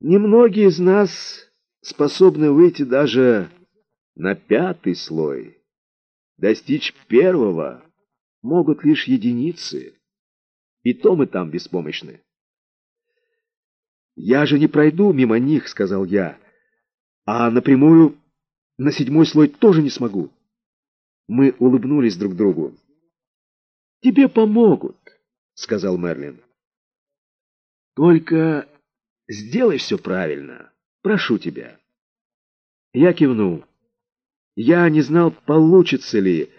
Немногие из нас способны выйти даже на пятый слой. Достичь первого могут лишь единицы, и то мы там беспомощны. «Я же не пройду мимо них», — сказал я, — «а напрямую на седьмой слой тоже не смогу». Мы улыбнулись друг другу. «Тебе помогут», — сказал Мерлин. «Только сделай все правильно, прошу тебя». Я кивнул. Я не знал, получится ли,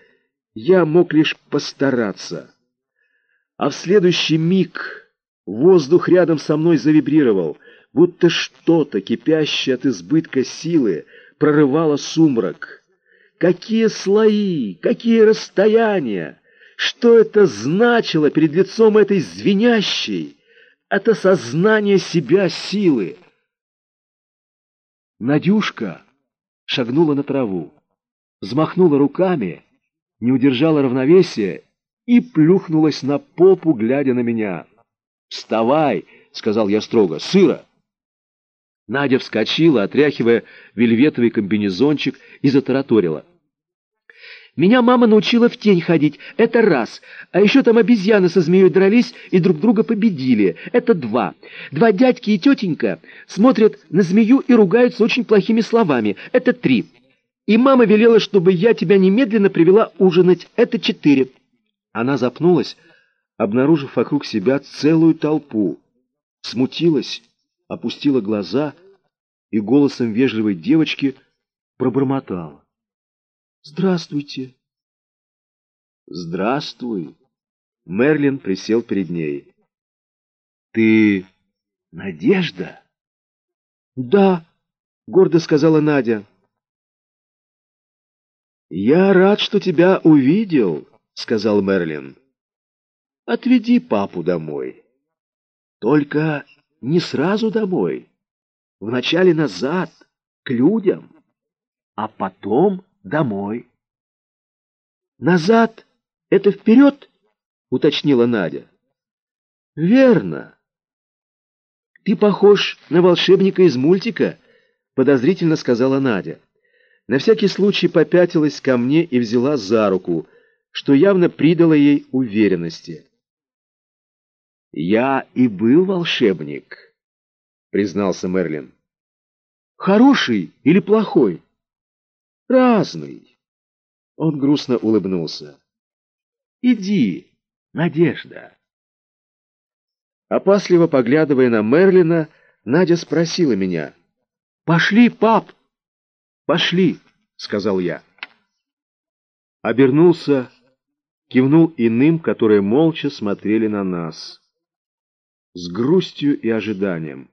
я мог лишь постараться. А в следующий миг воздух рядом со мной завибрировал, будто что-то, кипящее от избытка силы, прорывало сумрак. Какие слои, какие расстояния! Что это значило перед лицом этой звенящей, от осознания себя силы? Надюшка шагнула на траву, взмахнула руками, не удержала равновесия и плюхнулась на попу, глядя на меня. «Вставай!» — сказал я строго. «Сыро!» Надя вскочила, отряхивая вельветовый комбинезончик, и затараторила. Меня мама научила в тень ходить. Это раз. А еще там обезьяны со змеей дрались и друг друга победили. Это два. Два дядьки и тетенька смотрят на змею и ругаются очень плохими словами. Это три. И мама велела, чтобы я тебя немедленно привела ужинать. Это четыре. Она запнулась, обнаружив вокруг себя целую толпу. Смутилась, опустила глаза и голосом вежливой девочки пробормотала. «Здравствуйте». «Здравствуй». Мерлин присел перед ней. «Ты Надежда?» «Да», — гордо сказала Надя. «Я рад, что тебя увидел», — сказал Мерлин. «Отведи папу домой. Только не сразу домой. Вначале назад, к людям, а потом домой. «Назад — это вперед?» — уточнила Надя. «Верно. Ты похож на волшебника из мультика», — подозрительно сказала Надя. На всякий случай попятилась ко мне и взяла за руку, что явно придало ей уверенности. «Я и был волшебник», — признался Мерлин. «Хороший или плохой?» Разный. Он грустно улыбнулся. Иди, Надежда. Опасливо поглядывая на Мерлина, Надя спросила меня. «Пошли, пап!» «Пошли!» — сказал я. Обернулся, кивнул иным, которые молча смотрели на нас. С грустью и ожиданием.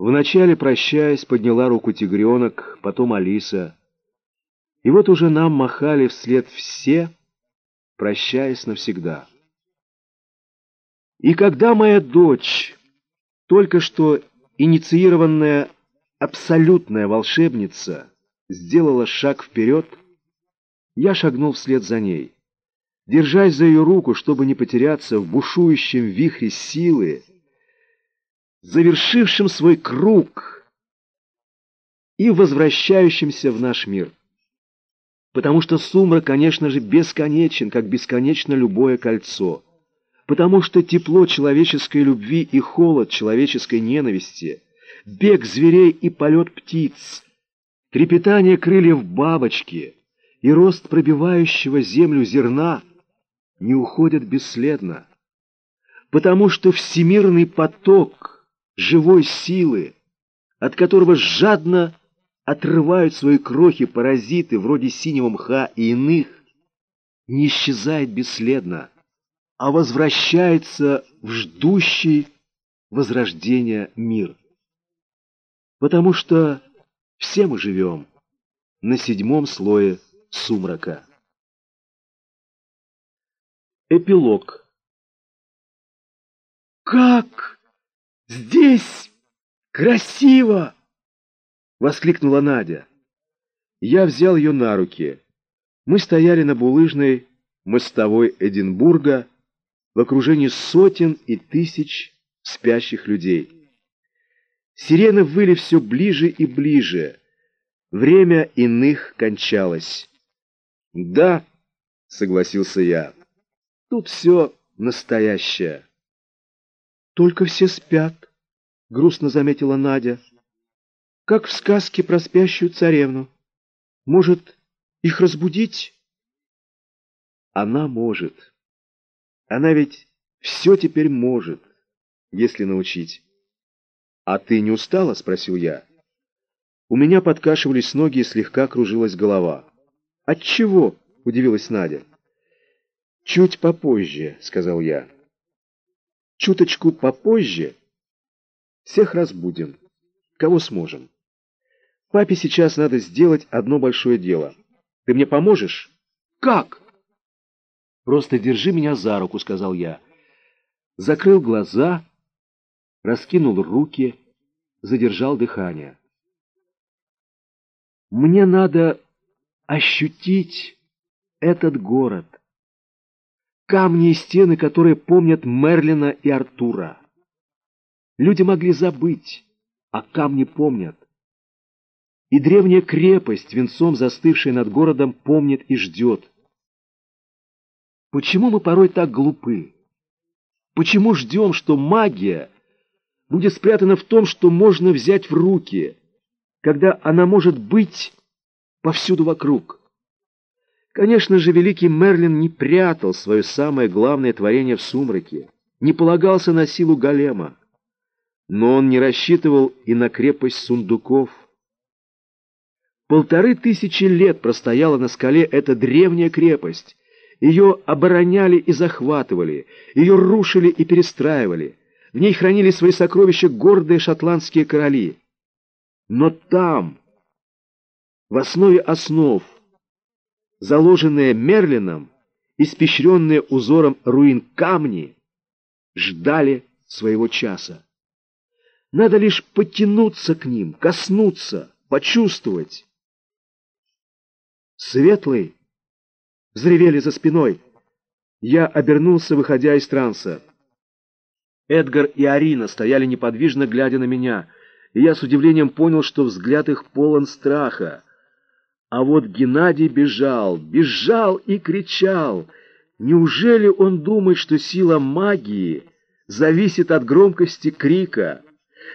Вначале, прощаясь, подняла руку тигренок, потом Алиса. И вот уже нам махали вслед все, прощаясь навсегда. И когда моя дочь, только что инициированная абсолютная волшебница, сделала шаг вперед, я шагнул вслед за ней, держась за ее руку, чтобы не потеряться в бушующем вихре силы, завершившим свой круг и возвращающимся в наш мир. Потому что сумрак, конечно же, бесконечен, как бесконечно любое кольцо. Потому что тепло человеческой любви и холод человеческой ненависти, бег зверей и полет птиц, трепетание крыльев бабочки и рост пробивающего землю зерна не уходят бесследно. Потому что всемирный поток — живой силы, от которого жадно отрывают свои крохи паразиты вроде синего мха и иных, не исчезает бесследно, а возвращается в ждущий возрождения мир. Потому что все мы живем на седьмом слое сумрака. Эпилог «Как?» «Здесь красиво!» — воскликнула Надя. Я взял ее на руки. Мы стояли на булыжной мостовой Сирены выли все ближе и ближе. Время иных кончалось. «Да», — согласился я, — «тут все настоящее». «Только все спят», — грустно заметила Надя. «Как в сказке про спящую царевну. Может, их разбудить?» Она может. Она ведь все теперь может, если научить. «А ты не устала?» — спросил я. У меня подкашивались ноги и слегка кружилась голова. «От чего?» — удивилась Надя. «Чуть попозже», — сказал я. «Чуточку попозже всех разбудим, кого сможем. Папе сейчас надо сделать одно большое дело. Ты мне поможешь?» «Как?» «Просто держи меня за руку», — сказал я. Закрыл глаза, раскинул руки, задержал дыхание. Мне надо ощутить этот город. Камни и стены, которые помнят Мерлина и Артура. Люди могли забыть, а камни помнят. И древняя крепость, венцом застывшая над городом, помнит и ждет. Почему мы порой так глупы? Почему ждем, что магия будет спрятана в том, что можно взять в руки, когда она может быть повсюду вокруг? Конечно же, великий Мерлин не прятал свое самое главное творение в сумраке, не полагался на силу голема, но он не рассчитывал и на крепость сундуков. Полторы тысячи лет простояла на скале эта древняя крепость, ее обороняли и захватывали, ее рушили и перестраивали. В ней хранили свои сокровища гордые шотландские короли. Но там, в основе основ, заложенные Мерлином, испещренные узором руин камни, ждали своего часа. Надо лишь потянуться к ним, коснуться, почувствовать. Светлый взревели за спиной. Я обернулся, выходя из транса. Эдгар и Арина стояли неподвижно, глядя на меня, и я с удивлением понял, что взгляд их полон страха. А вот Геннадий бежал, бежал и кричал. Неужели он думает, что сила магии зависит от громкости крика?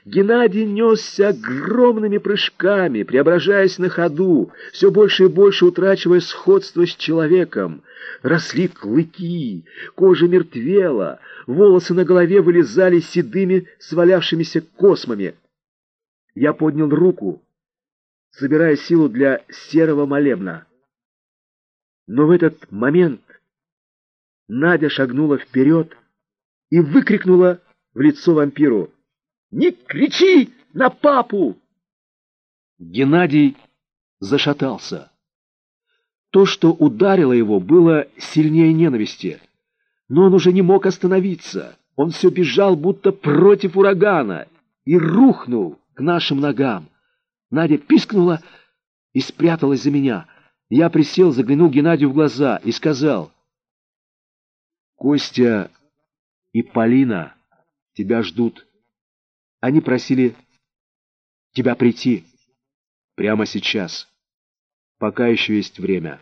Геннадий несся огромными прыжками, преображаясь на ходу, все больше и больше утрачивая сходство с человеком. Росли клыки, кожа мертвела, волосы на голове вылезали седыми свалявшимися космами. Я поднял руку, собирая силу для серого молебна. Но в этот момент Надя шагнула вперед и выкрикнула в лицо вампиру. Не кричи на папу!» Геннадий зашатался. То, что ударило его, было сильнее ненависти. Но он уже не мог остановиться. Он все бежал, будто против урагана, и рухнул к нашим ногам. Надя пискнула и спряталась за меня. Я присел, заглянул Геннадию в глаза и сказал, «Костя и Полина тебя ждут». Они просили тебя прийти прямо сейчас, пока еще есть время.